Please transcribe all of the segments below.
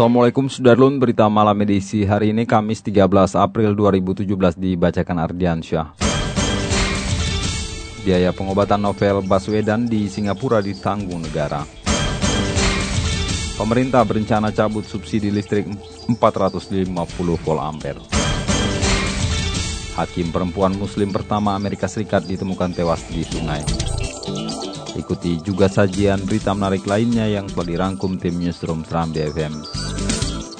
Assalamualaikum Sudarlun, berita malam edisi hari ini Kamis 13 April 2017 dibacakan Ardiansyah. Biaya pengobatan novel Baswedan di Singapura ditanggung negara. Pemerintah berencana cabut subsidi listrik 450 volt ampere. Hakim perempuan muslim pertama Amerika Serikat ditemukan tewas di sungai. Ikuti juga sajian berita menarik lainnya yang telah dirangkum tim Newsroom Serambi FM.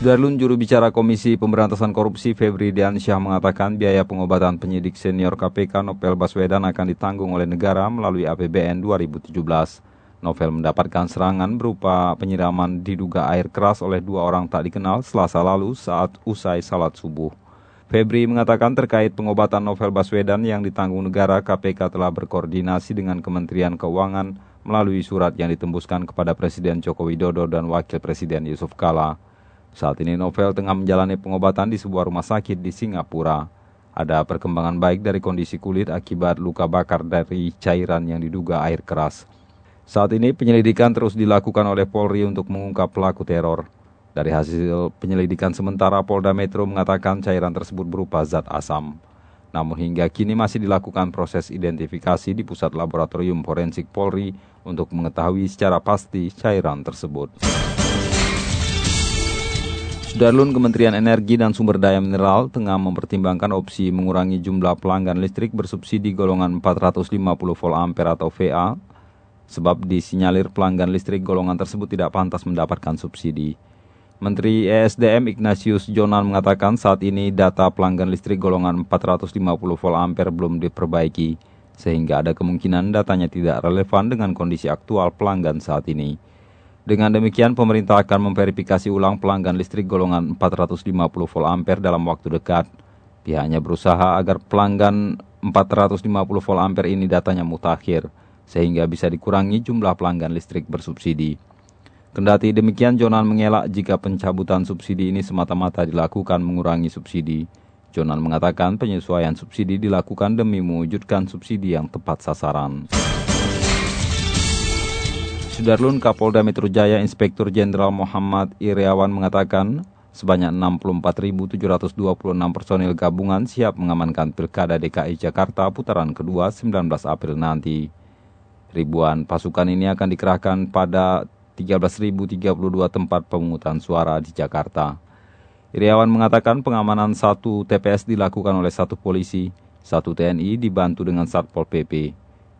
Sudarlun juru bicara Komisi Pemberantasan Korupsi Febri Diansyah mengatakan biaya pengobatan penyidik senior KPK Novel Baswedan akan ditanggung oleh negara melalui APBN 2017. Novel mendapatkan serangan berupa penyiraman diduga air keras oleh dua orang tak dikenal selasa lalu saat usai salat subuh. Febri mengatakan terkait pengobatan Novel Baswedan yang ditanggung negara, KPK telah berkoordinasi dengan Kementerian Keuangan melalui surat yang ditembuskan kepada Presiden Joko Widodo dan Wakil Presiden Yusuf Kala. Saat ini Novel tengah menjalani pengobatan di sebuah rumah sakit di Singapura. Ada perkembangan baik dari kondisi kulit akibat luka bakar dari cairan yang diduga air keras. Saat ini penyelidikan terus dilakukan oleh Polri untuk mengungkap pelaku teror. Dari hasil penyelidikan sementara Polda Metro mengatakan cairan tersebut berupa zat asam. Namun hingga kini masih dilakukan proses identifikasi di Pusat Laboratorium Forensik Polri untuk mengetahui secara pasti cairan tersebut. Sudarlun Kementerian Energi dan Sumber Daya Mineral tengah mempertimbangkan opsi mengurangi jumlah pelanggan listrik bersubsidi golongan 450 volt ampere atau VA sebab disinyalir pelanggan listrik golongan tersebut tidak pantas mendapatkan subsidi. Menteri ESDM Ignatius Jonan mengatakan saat ini data pelanggan listrik golongan 450 volt ampere belum diperbaiki sehingga ada kemungkinan datanya tidak relevan dengan kondisi aktual pelanggan saat ini. Dengan demikian, pemerintah akan memverifikasi ulang pelanggan listrik golongan 450 volt ampere dalam waktu dekat. Pihaknya berusaha agar pelanggan 450 volt ampere ini datanya mutakhir, sehingga bisa dikurangi jumlah pelanggan listrik bersubsidi. Kendati demikian, Jonan mengelak jika pencabutan subsidi ini semata-mata dilakukan mengurangi subsidi. Jonan mengatakan penyesuaian subsidi dilakukan demi mewujudkan subsidi yang tepat sasaran. Sudarlun Kapolda Metro Jaya Inspektur Jenderal Muhammad Iriawan mengatakan sebanyak 64.726 personil gabungan siap mengamankan Pilkada DKI Jakarta putaran kedua 19 April nanti. Ribuan pasukan ini akan dikerahkan pada 13.032 tempat pemungutan suara di Jakarta. Iriawan mengatakan pengamanan satu TPS dilakukan oleh satu polisi, satu TNI dibantu dengan Satpol PP.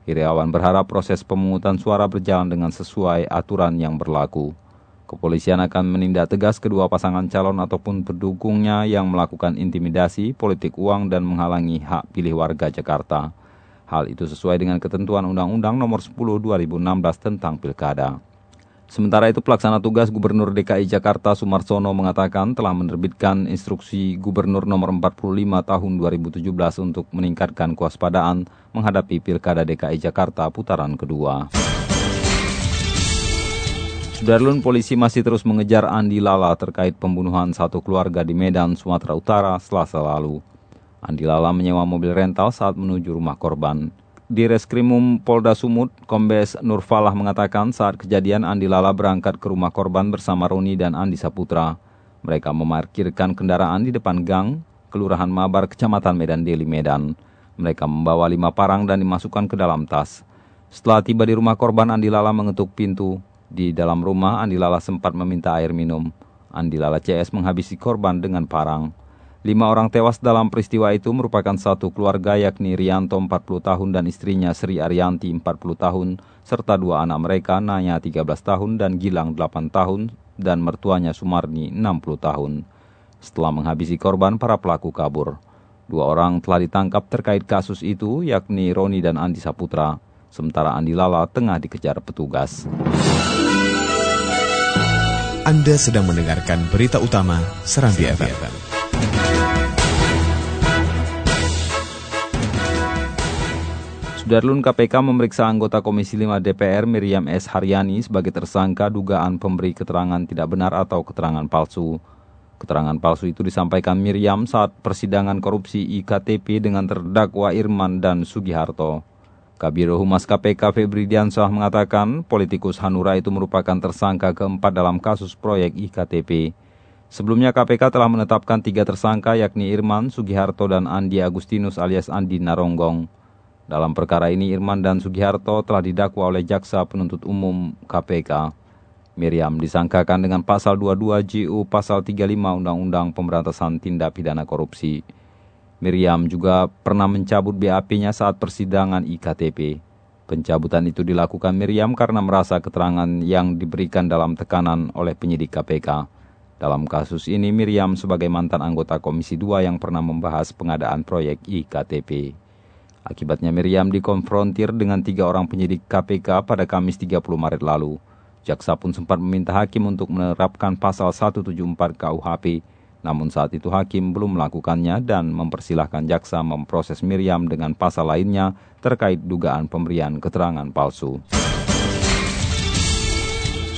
Iriawan berharap proses pemungutan suara berjalan dengan sesuai aturan yang berlaku. Kepolisian akan menindak tegas kedua pasangan calon ataupun pendukungnya yang melakukan intimidasi, politik uang, dan menghalangi hak pilih warga Jakarta. Hal itu sesuai dengan ketentuan Undang-Undang Nomor 10 2016 tentang Pilkada. Sementara itu pelaksana tugas Gubernur DKI Jakarta Sumarsono mengatakan telah menerbitkan instruksi Gubernur nomor 45 tahun 2017 untuk meningkatkan kewaspadaan menghadapi Pilkada DKI Jakarta putaran kedua. Sudarlun polisi masih terus mengejar Andi Lala terkait pembunuhan satu keluarga di Medan, Sumatera Utara selasa lalu. Andi Lala menyewa mobil rental saat menuju rumah korban. Di Reskrimum Polda Sumut, Kombes Nurfalah mengatakan saat kejadian Andi Lala berangkat ke rumah korban bersama Roni dan Andi Saputra. Mereka memarkirkan kendaraan di depan gang, Kelurahan Mabar, Kecamatan Medan Deli, Medan. Mereka membawa lima parang dan dimasukkan ke dalam tas. Setelah tiba di rumah korban, Andi Lala mengetuk pintu. Di dalam rumah, Andi Lala sempat meminta air minum. Andi Lala CS menghabisi korban dengan parang. Lima orang tewas dalam peristiwa itu merupakan satu keluarga yakni Rianto 40 tahun dan istrinya Sri Arianti 40 tahun, serta dua anak mereka Naya 13 tahun dan Gilang 8 tahun, dan mertuanya Sumarni 60 tahun. Setelah menghabisi korban, para pelaku kabur. Dua orang telah ditangkap terkait kasus itu, yakni Roni dan Andi Saputra, sementara Andi Lala tengah dikejar petugas. Anda sedang mendengarkan berita utama Serambi FM. Sudarlun KPK memeriksa anggota Komisi 5 DPR Miriam S. Haryani sebagai tersangka dugaan pemberi keterangan tidak benar atau keterangan palsu. Keterangan palsu itu disampaikan Miriam saat persidangan korupsi IKTP dengan terdakwa Irman dan Sugiharto. Kabiro Humas KPK Febri Diansyah mengatakan politikus Hanura itu merupakan tersangka keempat dalam kasus proyek IKTP. Sebelumnya KPK telah menetapkan tiga tersangka yakni Irman, Sugiharto, dan Andi Agustinus alias Andi Naronggong. Dalam perkara ini Irman dan Sugiharto telah didakwa oleh Jaksa Penuntut Umum KPK. Miriam disangkakan dengan pasal 22 JU pasal 35 Undang-Undang Pemberantasan Tindak Pidana Korupsi. Miriam juga pernah mencabut BAP-nya saat persidangan IKTP. Pencabutan itu dilakukan Miriam karena merasa keterangan yang diberikan dalam tekanan oleh penyidik KPK. Dalam kasus ini Miriam sebagai mantan anggota Komisi 2 yang pernah membahas pengadaan proyek IKTP. Akibatnya Miriam dikonfrontir dengan tiga orang penyidik KPK pada Kamis 30 Maret lalu. Jaksa pun sempat meminta hakim untuk menerapkan pasal 174 KUHP, namun saat itu hakim belum melakukannya dan mempersilahkan jaksa memproses Miriam dengan pasal lainnya terkait dugaan pemberian keterangan palsu.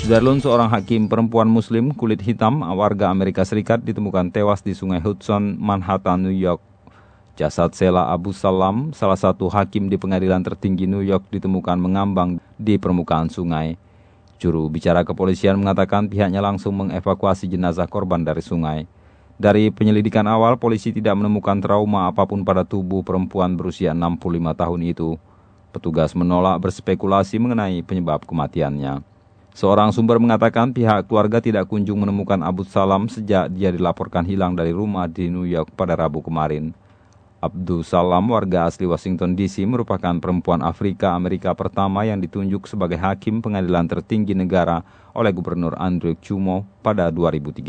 Sudarlun, seorang hakim perempuan muslim kulit hitam warga Amerika Serikat ditemukan tewas di sungai Hudson, Manhattan, New York, Jasad Sela Abu Salam, salah satu hakim di pengadilan tertinggi New York ditemukan mengambang di permukaan sungai. Juru bicara kepolisian mengatakan pihaknya langsung mengevakuasi jenazah korban dari sungai. Dari penyelidikan awal, polisi tidak menemukan trauma apa pun pada tubuh perempuan berusia 65 tahun itu. Petugas menolak berspekulasi mengenai penyebab kematiannya. Seorang sumber mengatakan pihak keluarga tidak kunjung menemukan Abu Salam sejak dia dilaporkan hilang dari rumah di New York pada Rabu kemarin. Abdul Salam, warga asli Washington DC, merupakan perempuan Afrika Amerika pertama yang ditunjuk sebagai hakim pengadilan tertinggi negara oleh Gubernur Andrew Cuomo pada 2013.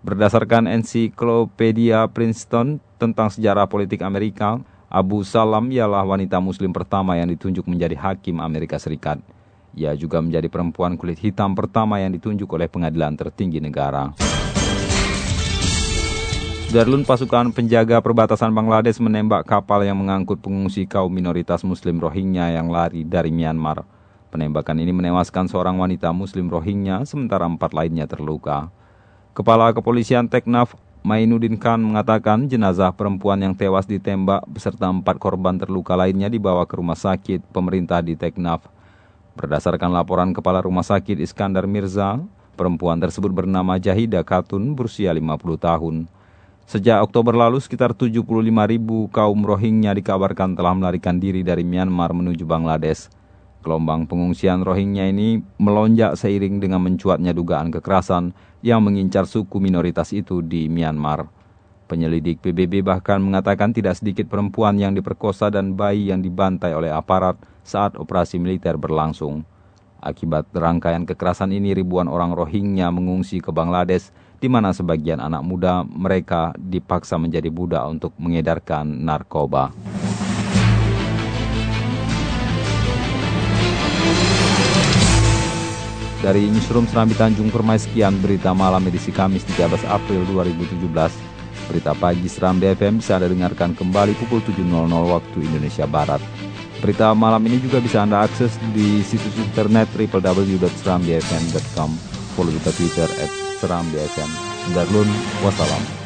Berdasarkan ensiklopedia Princeton tentang sejarah politik Amerika, Abu Salam ialah wanita muslim pertama yang ditunjuk menjadi hakim Amerika Serikat. Ia juga menjadi perempuan kulit hitam pertama yang ditunjuk oleh pengadilan tertinggi negara. Darlun pasukan penjaga perbatasan Bangladesh menembak kapal yang mengangkut pengungsi kaum minoritas muslim Rohingya yang lari dari Myanmar. Penembakan ini menewaskan seorang wanita muslim Rohingya sementara empat lainnya terluka. Kepala Kepolisian Teknaf Mainuddin Khan mengatakan jenazah perempuan yang tewas ditembak beserta empat korban terluka lainnya dibawa ke rumah sakit pemerintah di Teknaf. Berdasarkan laporan Kepala Rumah Sakit Iskandar Mirza, perempuan tersebut bernama Jahida Katun berusia 50 tahun. Sejak Oktober lalu, sekitar 75 ribu kaum Rohingya dikabarkan telah melarikan diri dari Myanmar menuju Bangladesh. Gelombang pengungsian Rohingya ini melonjak seiring dengan mencuatnya dugaan kekerasan yang mengincar suku minoritas itu di Myanmar. Penyelidik PBB bahkan mengatakan tidak sedikit perempuan yang diperkosa dan bayi yang dibantai oleh aparat saat operasi militer berlangsung. Akibat rangkaian kekerasan ini ribuan orang Rohingya mengungsi ke Bangladesh di mana sebagian anak muda mereka dipaksa menjadi budak untuk mengedarkan narkoba. Dari Newsroom Serambi Tanjung Permai sekian berita malam edisi Kamis 13 April 2017. Berita pagi Seram BFM bisa Anda dengarkan kembali pukul 7.00 waktu Indonesia Barat. Berita malam ini juga bisa Anda akses di situs internet www.serambifm.com. Follow kita Twitter at Seram BSN. Darlun, wassalam.